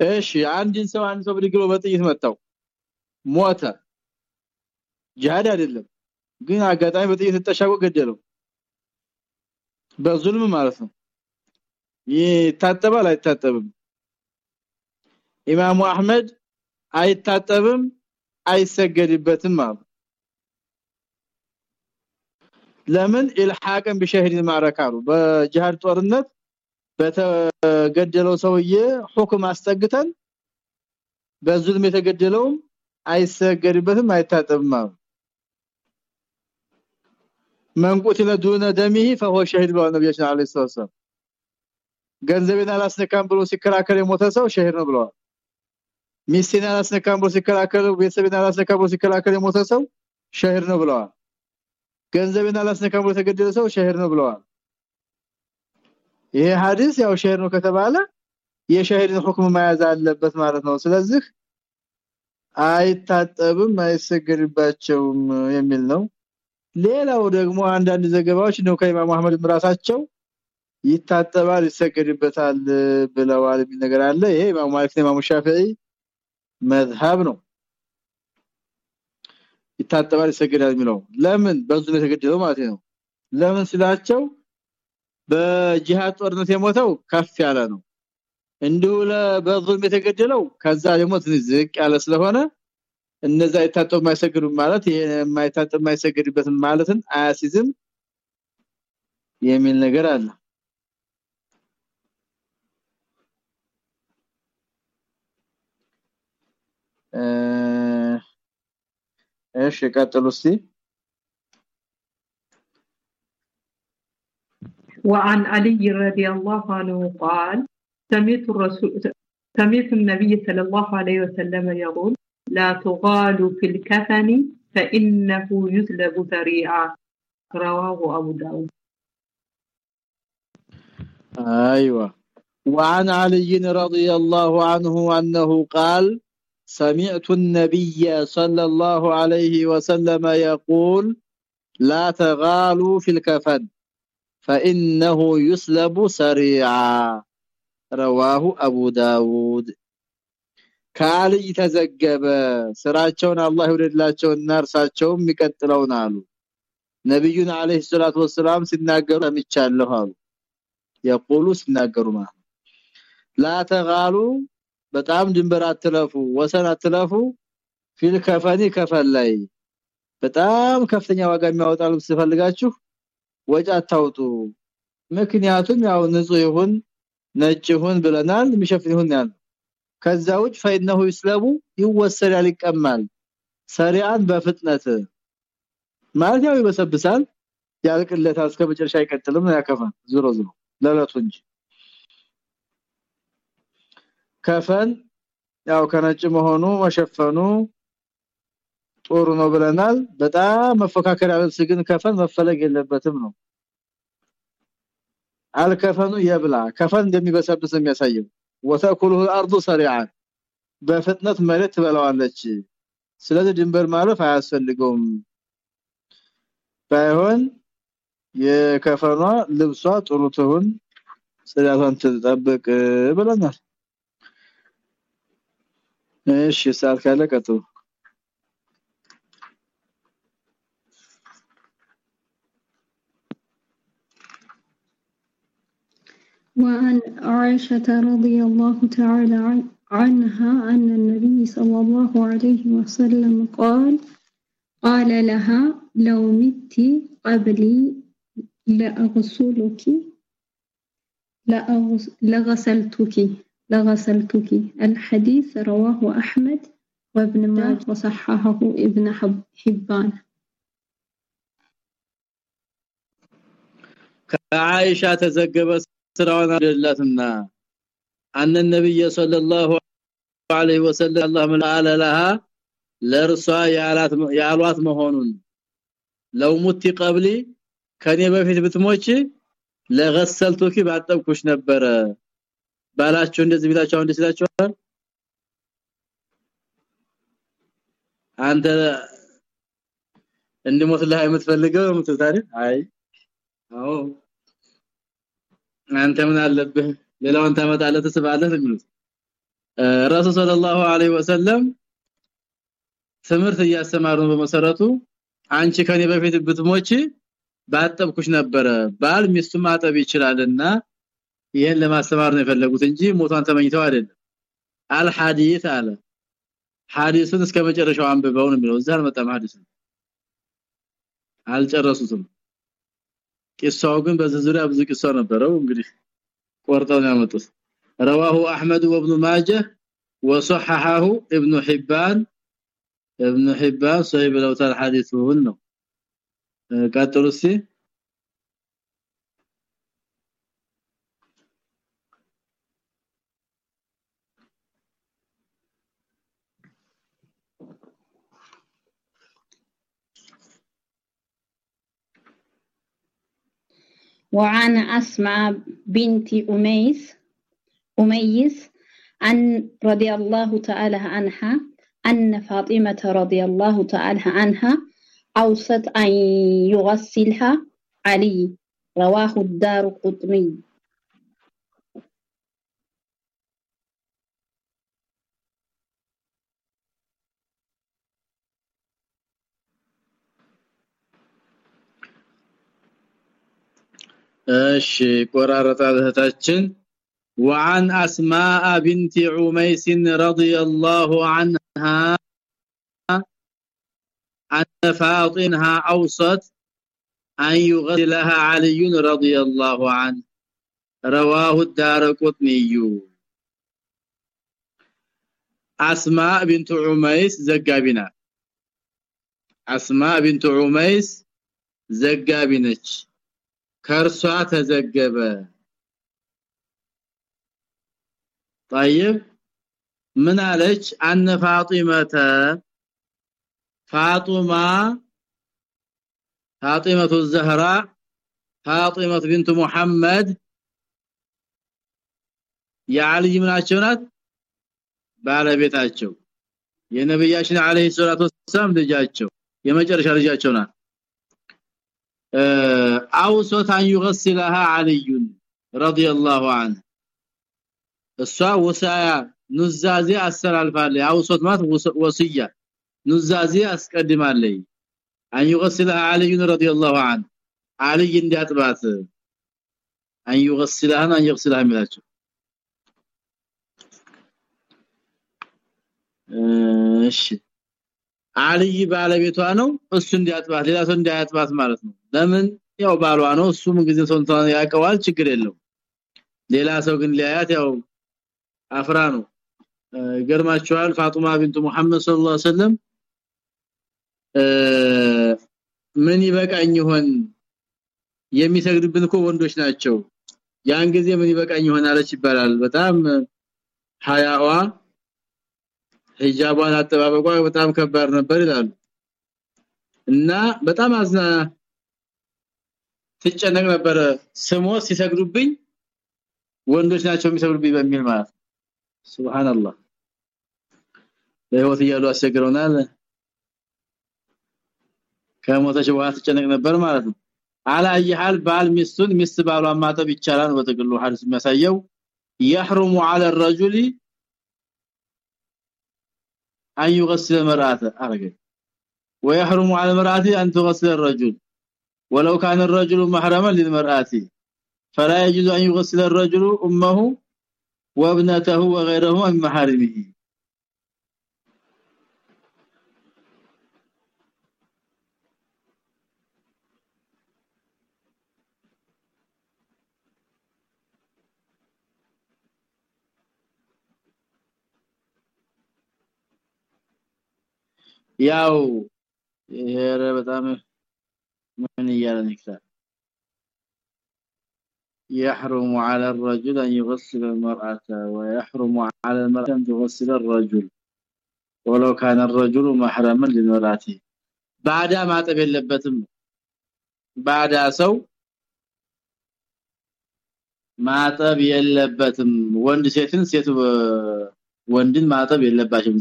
እሺ አንድን ሰው አንድ ሰው ብድግሎ በጥይት መታው ሞተ። ጂሃድ አይደለም ግን አጋጣሚ በጥይት ተሻጎ ገደለው። በዙልም ማለት ነው። ይታጠባል አይታጠብም? ኢማሙ አህመድ አይታጠብም አይሰገድበትም ማለት ለምን ኢልሃቅን በሸሂድ ማረካሉ በጂሃድ ጦርነት በተገደለው ሰውዬ ሁክም አስጠግተን በዙልም የተገደለውም አይሰገድበትም አይታጠብም ማለት من قتل دون دمه فهو شهيد ብለው ነብያችን አለይሂ ሰላም ገንዘቤን አላስነካም ብሎ ሲከራከር የሞተ ሰው ሸሂድ ነው ብለዋል ሚስቴን አላስነካም ብሎ ሲከራከር ቤተሰቤን አላስነካም ብሎ ሲከራከር የሞተ ሰው ሸሂድ ነው ብለዋል። ገንዘቤን አላስነካም ብሎ ተገደለ ሰው ሸሂድ ነው ብለዋል። ይሄ ሐዲስ ያው ሸሂድ ነው ከተባለ የሸሂድን ሁክም መያዝ አለበት ማለት ነው። ስለዚህ አይታጠብም አይሰገድባቸውም የሚል ነው። ሌላው ደግሞ አንዳንድ ዘገባዎች ነው ከኢማም አህመድ ራሳቸው ይታጠባል ይሰገድበታል ብለዋል የሚል ነገር አለ። ይሄ ኢማም ማሊክ ኢማም ሻፊዒ መዝሐብ ነው። ይታጠባል ይሰገዳል የሚለው ለምን? በዙ የተገደለው ማለት ነው። ለምን ስላቸው በጂሃድ ጦርነት የሞተው ከፍ ያለ ነው። እንዲሁ በዙልም የተገደለው ከዛ ደግሞ ዝቅ ያለ ስለሆነ እነዛ ይታጠቡ ማይሰግዱ ማለት የማይታጠብ ማይሰግድበት ማለትን አያሲዝም የሚል ነገር አለ Eh, eh, إيش كاتلوسي وعن علي رضي الله عنه قال سمعت الرسول سمعت النبي صلى الله عليه وسلم يقول لا تغال في الكفن فإنه يسلب ذريعا. رواه أبو داود. أيوة. وعن علي رضي الله عنه أنه قال سمعت النبي صلى الله عليه وسلم يقول لا تغالوا في الكفن فانه يسلب سريعا رواه ابو داود ከአልይ ተዘገበ ስራቸውን አላህ ይወደድላቸውና እርሳቸውም የሚቀጥለውን አሉ ነብዩን አለይሂ ሰላቱ ወሰለም ሲናገሩ አምቻለሁ አሉ የቆሉ ሲናገሩ ማለት ላ ተጋሉ በጣም ድንበር አትለፉ ወሰን አትለፉ ፊል ከፈኒ ከፈን ላይ በጣም ከፍተኛ ዋጋ የሚያወጣ ልብስ ፈልጋችሁ ወጪ አታውጡ። ምክንያቱም ያው ንጹህ ይሁን ነጭ ይሁን ብለናል የሚሸፍን ይሁን ያል ከዛ ውጭ ፈይነሁ ይስለቡ ይወሰዳል ይቀማል። ሰሪዓን በፍጥነት ማለት ያው ይበሰብሳል ያልቅለታል እስከ መጨረሻ አይቀጥልም ያከፋ ዙሮ ዙሮ ለለቱ እንጂ ከፈን ያው ከነጭ መሆኑ መሸፈኑ ጦሩ ነው ብለናል በጣም መፈካከር ያለብስ ግን ከፈን መፈለግ የለበትም ነው አልከፈኑ የብላ ከፈን እንደሚበሰብስ የሚያሳየው ወተኩሉ الارض سريعا በፍጥነት መሬት ትበላዋለች ስለዚህ ድንበር ማለፍ አያስፈልገውም ባይሆን የከፈኗ ልብሷ ጥሩ ትሁን ጽዳቷን ትጠብቅ ብለናል እሺ ሰዓት ካለ ቀጥሉ وعن عائشة رضي الله تعالى عنها أن النبي صلى الله عليه وسلم قال قال لها لو مت قبلي لأغسلك لغسلتك لغسلتك الحديث رواه أحمد وابن ماجه وصححه ابن حبان كعائشة تزجب ስራውን አደላትና አን ነብይ ሰለላሁ ዐለይሂ ወሰለም አላህ መላለ ለሃ ለርሷ ያላት ያሏት መሆኑን ለው ሙቲ ቀብሊ ከኔ በፊት ብትሞች ለገሰልቱኪ ባጠብኩሽ ነበረ ባላችሁ እንደዚህ ቢላችሁ እንዴ ሲላችኋል አንተ እንድሞትልህ የምትፈልገው የምትታሪ አይ። አዎ። አንተ ምን አለብህ? ሌላውን ታመጣለህ ተስባለህ የሚሉት ረሱል ሰለላሁ ዐለይሂ ወሰለም ትምህርት እያስተማሩ በመሰረቱ። አንቺ ከኔ በፊት ብትሞቺ ባጠብኩሽ ነበረ። ባል ሚስቱ ማጠብ ይችላልና ይሄን ለማስተማር ነው የፈለጉት እንጂ ሞቷን ተመኝተው አይደለም አልሐዲስ አለ ሐዲሱን እስከ መጨረሻው አንብበው ነው የሚለው እዛ አልመጣም ሐዲሱ አልጨረሱትም ቂሳው ግን በዚህ ዙሪያ ብዙ ቂሳ ነበረው እንግዲህ ቆርጠው ነው ያመጡት رواه احمد وابن ماجه وصححه ابن حبان ابن حبان صحيح لو تر حديثه ነው ቀጥሉ እስቲ وعن أسماء بنت أميس أميس أن رضي الله تعالى عنها أن فاطمة رضي الله تعالى عنها أوصت أن يغسلها علي رواه الدار قطني. እሺ ቆራረጣታችን وعن اسماء بنت عميس رضي الله عنها ان فاطمه اوصت ان يغسلها علي رضي الله عنه رواه الدارقطني اسماء بنت عميس زغابنا اسماء بنت عميس ዘጋቢ ከርሷ ተዘገበ طيب ምን አለች አነ ፋጢመተ ፋጡማ ፋጢመቱ ዘህራ ፋጢመት ቢንቱ ሙሐመድ የአልይ ምናቸው ናት ባለቤታቸው የነብያችን አለይሂ ሰላቱ ወሰለም ልጃቸው የመጨረሻ ልጃቸው ናት آه، اوصت أن يغسلها علي رضي الله عنه. الصاو وسع نزازي اثر الفالي اوصت ما وصيه نزازي اسقدم علي أن يغسلها علي رضي الله عنه. علي اند اطبات أن يغسلها أن يغسلها ملاك. آه، እሺ አልይ ባለቤቷ ነው እሱ እንዲያጥባት ሌላ ሰው እንዲያጥባት ማለት ነው። ለምን? ያው ባሏ ነው እሱ ምን ጊዜ ሰው ያቀዋል ችግር የለው ሌላ ሰው ግን ሊያያት ያው አፍራ ነው። ገርማቸዋል ፋጡማ ቢንቱ መሐመድ ሰለላሁ ዐለይሂ ወሰለም ምን ይበቃኝ ይሆን? የሚሰግዱብን እኮ ወንዶች ናቸው። ያን ጊዜ ምን ይበቃኝ ይሆን? አለች ይባላል። በጣም ሀያዋ ሂጃቧን አጠባበቋ በጣም ከባድ ነበር ይላሉ እና በጣም አዝና ትጨነቅ ነበር ስሞ ሲሰግዱብኝ ወንዶች ናቸው የሚሰግዱብኝ በሚል ማለት ሱብሃንአላህ ለህይወት እያሉ አስቸግረውናል ከሞተች በኋላ ትጨነቅ ነበር ማለት ነው አላየሃል ባል ሚስቱን ሚስት ባሏን ማጠብ ይቻላል በጥቅሉ ሐዲስ የሚያሳየው يحرم على الرجل أن يغسل المرأة أرجل. ويحرم على المرأة أن تغسل الرجل. ولو كان الرجل محرما للمرأة. فلا يجوز أن يغسل الرجل أمه وابنته وغيره من محارمه. ያው ይሄ በጣም ምን እያለን ይክታል يحرم على الرجل أن يغسل المرأة ويحرم على المرأة أن تغسل الرجل ولو كان الرجل محرما للمرأة بعد ما طب የለበትም بعد ሰው ማጠብ የለበትም ወንድ ሴትን ሴት ወንድን ማጠብ የለባቸውም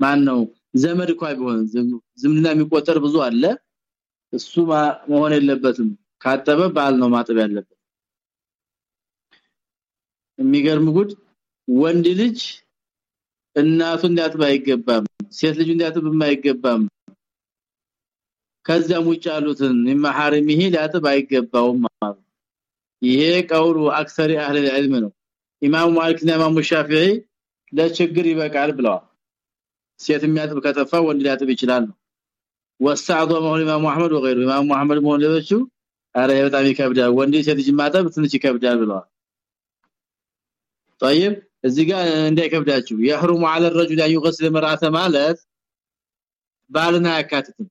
ማን ነው ዘመድ እንኳን ቢሆን ዝምድና የሚቆጠር ብዙ አለ እሱ መሆን የለበትም ካጠበ ባል ነው ማጠብ ያለበት የሚገርም ጉድ ወንድ ልጅ እናቱ እንዲያጥብ አይገባም ሴት ልጅ እንዲያጥብ የማይገባም ከዛም ውጭ ያሉትን መሐረሚሂ ሊያጥብ አይገባውም ማለት ይሄ ቀውሉ አክሰሪ አህለ العلم ነው ኢማሙ ማሊክና ኢማሙ ሻፊዒ ለችግር ይበቃል ብለዋል ሴት የሚያጥብ ከጠፋ ወንድ ሊያጥብ ይችላል ወሰዓዱ መሆን ኢማሙ አህመድ ወገይሩ ኢማሙ አህመድ መሆን ሌሎቹ አረ በጣም ይከብዳል ወንድ ሴት ልጅ ማጠብ ትንሽ ይከብዳል ብለዋል طيب እዚህ ጋር እንዳይከብዳችሁ يحرم على الرجل ان يغسل المرأة ማለት ባልና ያካትትም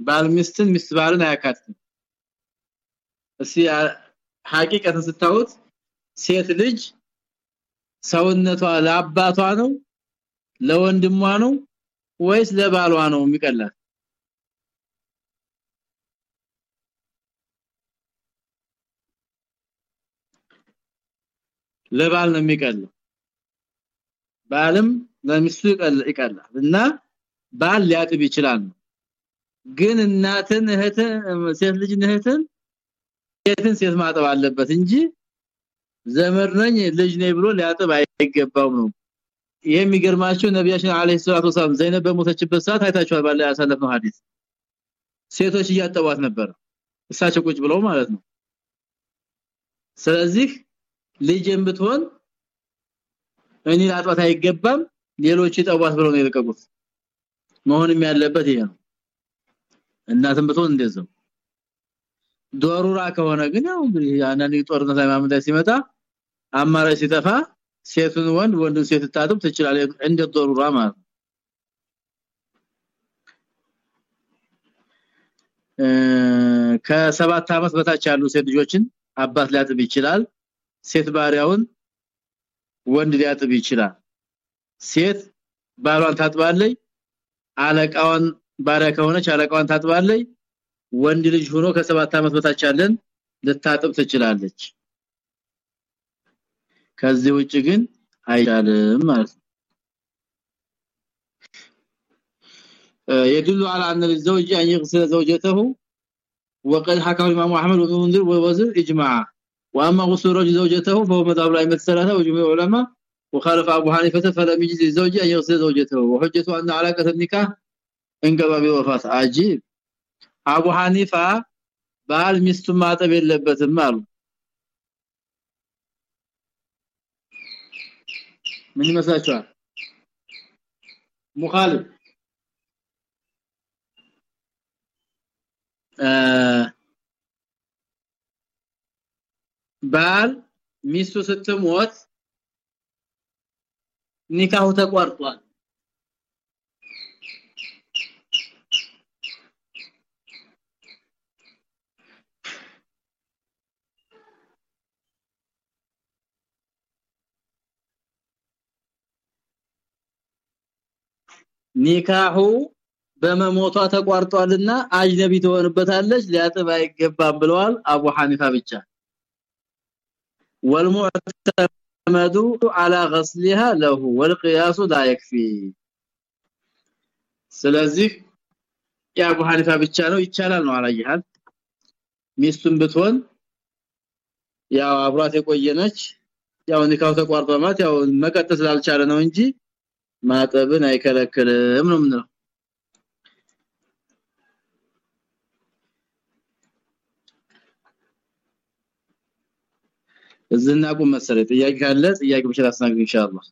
ባል ሚስትን ሚስት ባልን አያካትትም እሲ ሐቂቀትን ስታውት ሴት ልጅ ሰውነቷ ለአባቷ ነው ለወንድሟ ነው ወይስ ለባሏ ነው የሚቀላት? ለባል ነው የሚቀለው። ባልም ለሚስቱ ይቀላል እና ባል ሊያጥብ ይችላል ግን እናትን እህትን ሴት ልጅ እህትን ሴትን ሴት ማጠብ አለበት እንጂ ዘመድ ነኝ ልጅ ነኝ ብሎ ሊያጥብ አይገባው ነው የሚገርማችሁ ነብያችን አለይሂ ሰላቱ ወሰለም ዘይነብ በሞተችበት ሰዓት አይታችኋል ባለ ያሳለፈው ሐዲስ። ሴቶች እያጠቧት ነበር እሳቸው ቁጭ ብለው ማለት ነው። ስለዚህ ልጅም ብትሆን እኔ ላጥባት አይገባም ሌሎች ይጠቧት ብለው ነው የለቀቁት። መሆንም ያለበት ይሄ ነው። እናትም ብትሆን እንደዛው። ዶሩራ ከሆነ ግን ያው እንግዲህ አንዳንድ ጦርነት ሲመጣ አማራጭ ሲጠፋ ሴቱን ወንድ ወንድን ሴት ታጥብ ትችላለህ እንደ ዶሩራ ማለት ከሰባት አመት በታች ያሉ ሴት ልጆችን አባት ሊያጥብ ይችላል። ሴት ባሪያውን ወንድ ሊያጥብ ይችላል። ሴት ባሏን ታጥባለች አለቃዋን ባሪያ ከሆነች አለቃዋን ታጥባለች። ወንድ ልጅ ሆኖ ከሰባት አመት በታች ያለን ልታጥብ ትችላለች ከዚህ ውጭ ግን አይቻልም ማለት ነው يدل على ان الزوج ان يغسل زوجته وقد حكى الامام احمد بن منذر ووزر اجماعا واما غسل رجل زوجته فهو مذهب الائمه الثلاثه وجميع العلماء وخالف ابو حنيفه فلم يجز الزوج ان يغسل زوجته وحجته ان علاقه النكاح እንገባ ቢወፋት አጂብ አቡ ሐኒፋ ባል ሚስቱ ማጠብ የለበትም አሉ ምን ይመስላችኋል? ሙኻሊፍ ባል ሚስቱ ስትሞት ኒካሁ ተቋርጧል ኒካሁ በመሞቷ ተቋርጧልና አጅነቢ ትሆንበታለች ሊያጥብ አይገባም ብለዋል አቡ ሐኒፋ ብቻ والمعتمد على غسلها له والقياس لا يكفي ስለዚህ የአቡ ሐኒፋ ብቻ ነው ይቻላል ነው አላየሃል ሚስቱን ብትሆን ያው አብሯት የቆየነች ያው ኒካው ተቋርጧ ማለት ያው መቀጠል ስላልቻለ ነው እንጂ ማጠብን አይከለክልም ነው ምንለው እዝና ቁም ጥያቄ ካለ ጥያቄ ብቻ ታስናግሩ ኢንሻአላህ